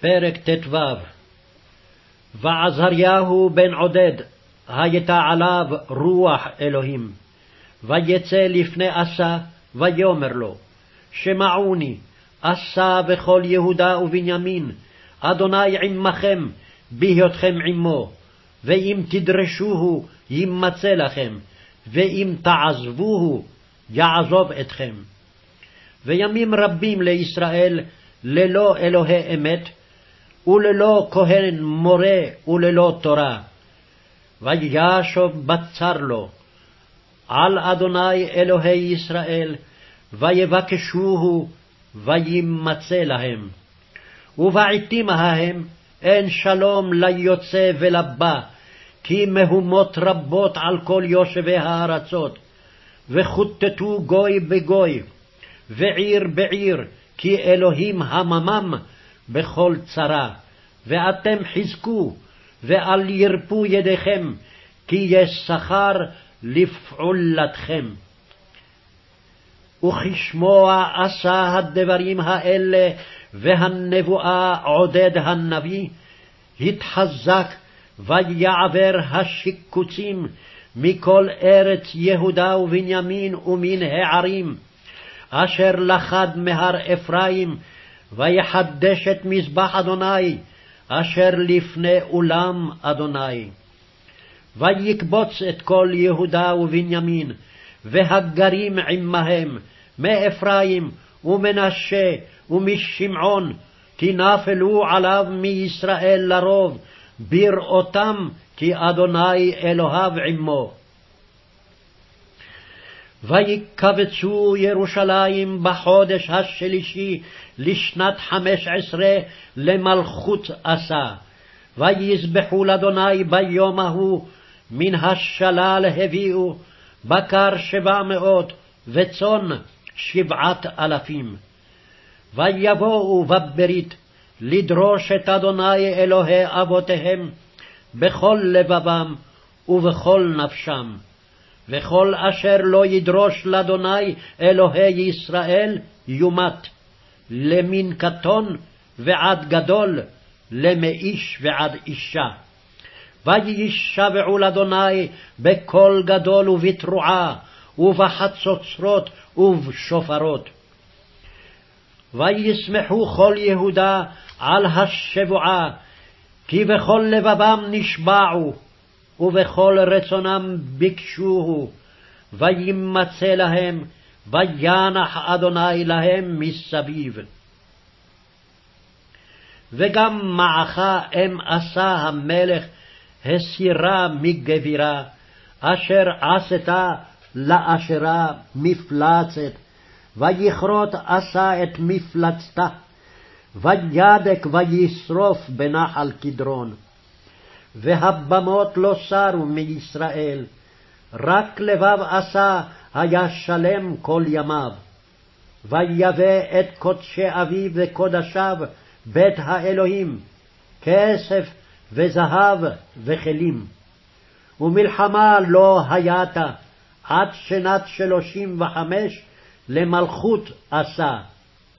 פרק ט"ו ועזריהו בן עודד, הייתה עליו רוח אלוהים. ויצא לפני עשה, ויאמר לו, שמעוני, עשה וכל יהודה ובנימין, אדוני עמכם, בהיותכם עמו, ואם תדרשוהו, יימצא לכם, ואם תעזבוהו, יעזוב אתכם. וימים רבים לישראל ללא אלוהי אמת, וללא כהן מורה וללא תורה. וישוב בצר לו על אדוני אלוהי ישראל, ויבקשוהו, וימצא להם. ובעתים ההם אין שלום ליוצא ולבא, כי מהומות רבות על כל יושבי הארצות, וכותתו גוי בגוי, ועיר בעיר, כי אלוהים הממם בכל צרה. ואתם חזקו, ואל ירפו ידיכם, כי יש שכר לפעולתכם. וכשמוע עשה הדברים האלה, והנבואה עודד הנביא, התחזק ויעבר השיקוצים מכל ארץ יהודה ובנימין ומן הערים, אשר לחד מהר אפרים, ויחדש את מזבח אדוני, אשר לפני אולם אדוני. ויקבוץ את כל יהודה ובנימין, והגרים עמהם, מאפרים ומנשה ומשמעון, כי נפלו עליו מישראל לרוב, בראותם כי אדוני אלוהיו עמו. ויקבצו ירושלים בחודש השלישי לשנת חמש עשרה למלכות עשה. ויזבחו לאדוני ביום ההוא, מן השלל הביאו, בקר שבע מאות, וצאן שבעת אלפים. ויבואו בברית לדרוש את אדוני אלוהי אבותיהם בכל לבבם ובכל נפשם. וכל אשר לא ידרוש לאדוני אלוהי ישראל יומת, למין קטון ועד גדול, למאיש ועד אישה. וישבעו לאדוני בקול גדול ובתרועה, ובחצוצרות ובשופרות. וישמחו כל יהודה על השבועה, כי בכל לבבם נשבעו, ובכל רצונם ביקשוהו, וימצא להם, וינח אדוני להם מסביב. וגם מעכה אם עשה המלך הסירה מגבירה, אשר עשתה לאשרה מפלצת, ויכרות עשה את מפלצתה, וידק וישרוף בנחל קדרון. והבמות לא סרו מישראל, רק לבב עשה היה שלם כל ימיו. ויבא את קודשי אביו וקודשיו בית האלוהים, כסף וזהב וכלים. ומלחמה לא הייתה עד שנת שלושים וחמש למלכות עשה.